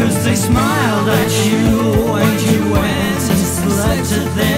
Cause they smiled at you and you went and slept at them.